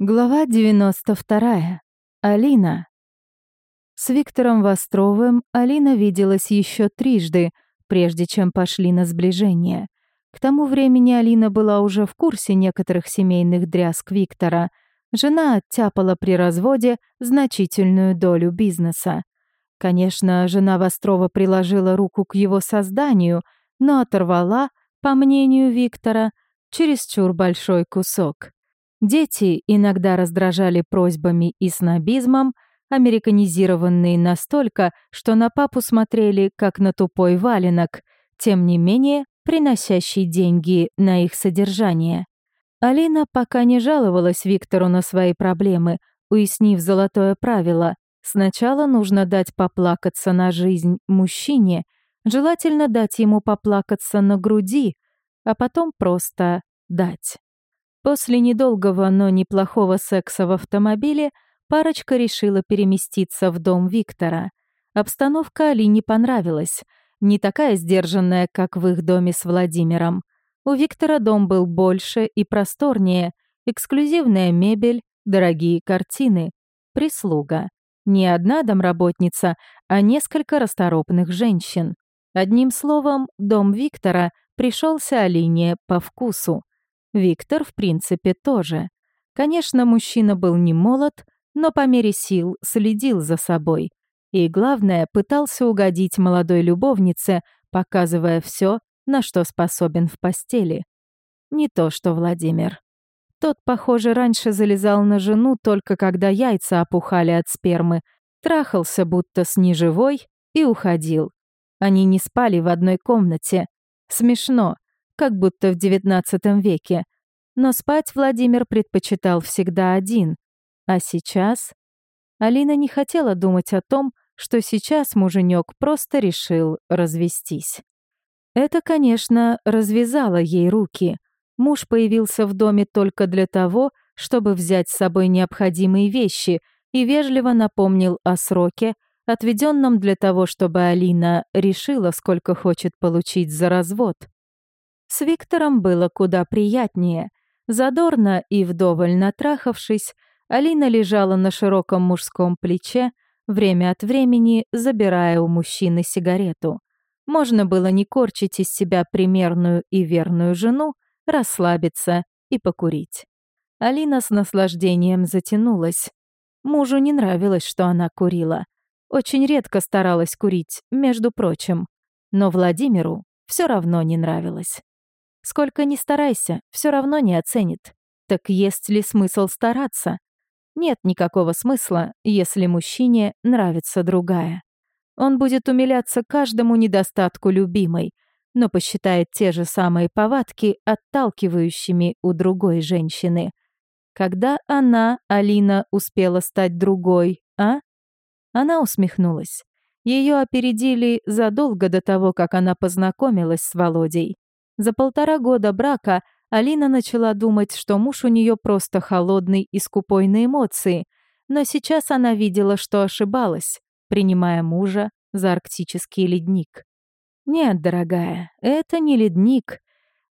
Глава 92. Алина. С Виктором Востровым Алина виделась еще трижды, прежде чем пошли на сближение. К тому времени Алина была уже в курсе некоторых семейных дрязг Виктора. Жена оттяпала при разводе значительную долю бизнеса. Конечно, жена Вострова приложила руку к его созданию, но оторвала, по мнению Виктора, чересчур большой кусок. Дети иногда раздражали просьбами и снобизмом, американизированные настолько, что на папу смотрели как на тупой валенок, тем не менее приносящий деньги на их содержание. Алина пока не жаловалась Виктору на свои проблемы, уяснив золотое правило. Сначала нужно дать поплакаться на жизнь мужчине, желательно дать ему поплакаться на груди, а потом просто дать. После недолгого, но неплохого секса в автомобиле парочка решила переместиться в дом Виктора. Обстановка Али не понравилась. Не такая сдержанная, как в их доме с Владимиром. У Виктора дом был больше и просторнее, эксклюзивная мебель, дорогие картины, прислуга. Не одна домработница, а несколько расторопных женщин. Одним словом, дом Виктора пришелся Алине по вкусу. Виктор, в принципе, тоже. Конечно, мужчина был не молод, но по мере сил следил за собой. И, главное, пытался угодить молодой любовнице, показывая все, на что способен в постели. Не то что Владимир. Тот, похоже, раньше залезал на жену только когда яйца опухали от спермы, трахался будто с неживой и уходил. Они не спали в одной комнате. Смешно, как будто в XIX веке. Но спать Владимир предпочитал всегда один. А сейчас... Алина не хотела думать о том, что сейчас муженек просто решил развестись. Это, конечно, развязало ей руки. Муж появился в доме только для того, чтобы взять с собой необходимые вещи и вежливо напомнил о сроке, отведенном для того, чтобы Алина решила, сколько хочет получить за развод. С Виктором было куда приятнее. Задорно и вдоволь натрахавшись, Алина лежала на широком мужском плече, время от времени забирая у мужчины сигарету. Можно было не корчить из себя примерную и верную жену, расслабиться и покурить. Алина с наслаждением затянулась. Мужу не нравилось, что она курила. Очень редко старалась курить, между прочим. Но Владимиру все равно не нравилось. Сколько ни старайся, все равно не оценит. Так есть ли смысл стараться? Нет никакого смысла, если мужчине нравится другая. Он будет умиляться каждому недостатку любимой, но посчитает те же самые повадки отталкивающими у другой женщины. Когда она, Алина, успела стать другой, а? Она усмехнулась. Ее опередили задолго до того, как она познакомилась с Володей. За полтора года брака Алина начала думать, что муж у нее просто холодный и скупой на эмоции, но сейчас она видела, что ошибалась, принимая мужа за арктический ледник. Нет, дорогая, это не ледник,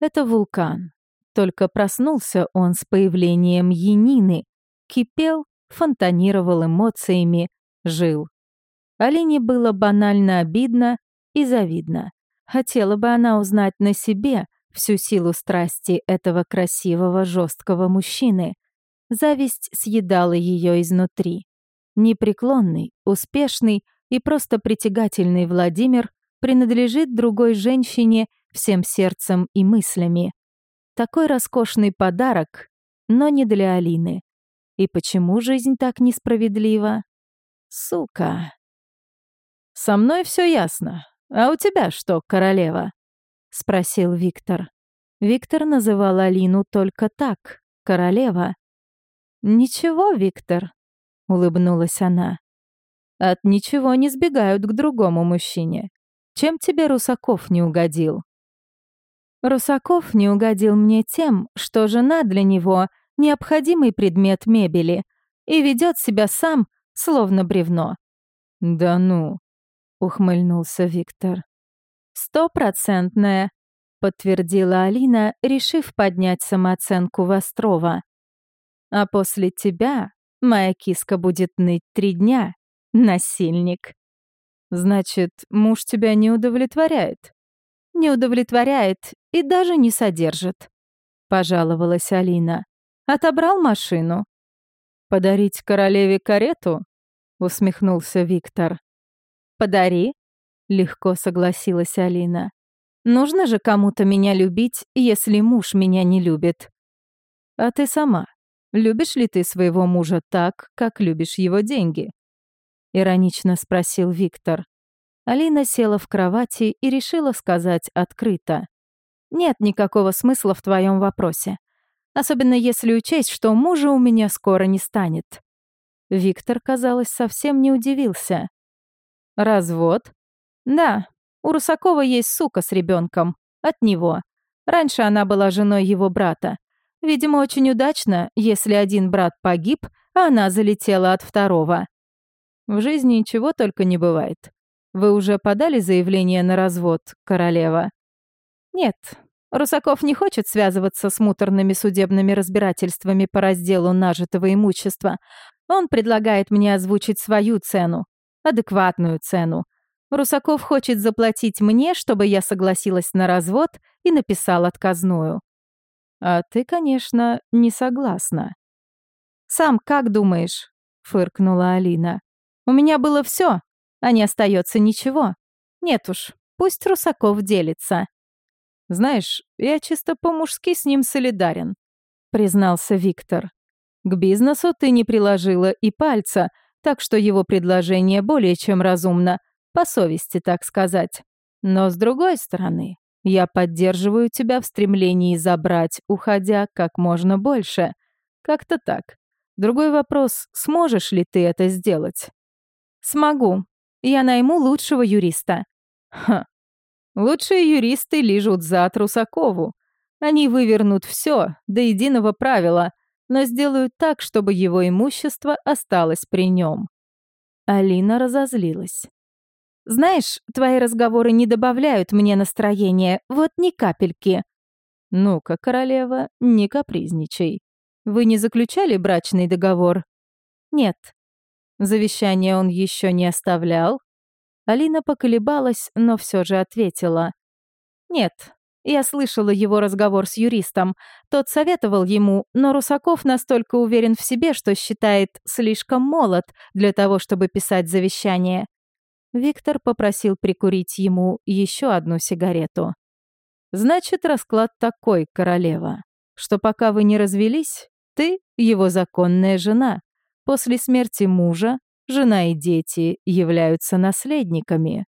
это вулкан. Только проснулся он с появлением Янины, кипел, фонтанировал эмоциями, жил. Алине было банально обидно и завидно. Хотела бы она узнать на себе всю силу страсти этого красивого, жесткого мужчины. Зависть съедала ее изнутри. Непреклонный, успешный и просто притягательный Владимир принадлежит другой женщине всем сердцем и мыслями. Такой роскошный подарок, но не для Алины. И почему жизнь так несправедлива? Сука. Со мной все ясно. «А у тебя что, королева?» — спросил Виктор. Виктор называл Алину только так, королева. «Ничего, Виктор», — улыбнулась она. «От ничего не сбегают к другому мужчине. Чем тебе Русаков не угодил?» Русаков не угодил мне тем, что жена для него — необходимый предмет мебели и ведет себя сам, словно бревно. «Да ну», ухмыльнулся Виктор. «Стопроцентная», — подтвердила Алина, решив поднять самооценку Вострова. А после тебя моя киска будет ныть три дня, насильник. Значит, муж тебя не удовлетворяет? Не удовлетворяет и даже не содержит. Пожаловалась Алина. Отобрал машину. Подарить королеве карету? Усмехнулся Виктор. Подари. Легко согласилась Алина. Нужно же кому-то меня любить, если муж меня не любит. А ты сама. Любишь ли ты своего мужа так, как любишь его деньги? Иронично спросил Виктор. Алина села в кровати и решила сказать открыто. «Нет никакого смысла в твоем вопросе. Особенно если учесть, что мужа у меня скоро не станет». Виктор, казалось, совсем не удивился. «Развод?» «Да, у Русакова есть сука с ребенком. От него. Раньше она была женой его брата. Видимо, очень удачно, если один брат погиб, а она залетела от второго. В жизни чего только не бывает. Вы уже подали заявление на развод, королева? Нет. Русаков не хочет связываться с муторными судебными разбирательствами по разделу нажитого имущества. Он предлагает мне озвучить свою цену. Адекватную цену. Русаков хочет заплатить мне, чтобы я согласилась на развод и написал отказную. А ты, конечно, не согласна. «Сам как думаешь?» — фыркнула Алина. У меня было все, а не остается ничего. Нет уж, пусть Русаков делится. Знаешь, я чисто по-мужски с ним солидарен, признался Виктор. К бизнесу ты не приложила и пальца, так что его предложение более чем разумно, по совести, так сказать. Но с другой стороны, я поддерживаю тебя в стремлении забрать, уходя как можно больше. Как-то так. Другой вопрос, сможешь ли ты это сделать? «Смогу. Я найму лучшего юриста». «Ха. Лучшие юристы лижут за Трусакову. Они вывернут все до единого правила, но сделают так, чтобы его имущество осталось при нем». Алина разозлилась. «Знаешь, твои разговоры не добавляют мне настроения, вот ни капельки». «Ну-ка, королева, не капризничай. Вы не заключали брачный договор?» «Нет, Завещание он еще не оставлял? Алина поколебалась, но все же ответила. «Нет, я слышала его разговор с юристом. Тот советовал ему, но Русаков настолько уверен в себе, что считает слишком молод для того, чтобы писать завещание». Виктор попросил прикурить ему еще одну сигарету. «Значит, расклад такой, королева, что пока вы не развелись, ты — его законная жена. После смерти мужа жена и дети являются наследниками.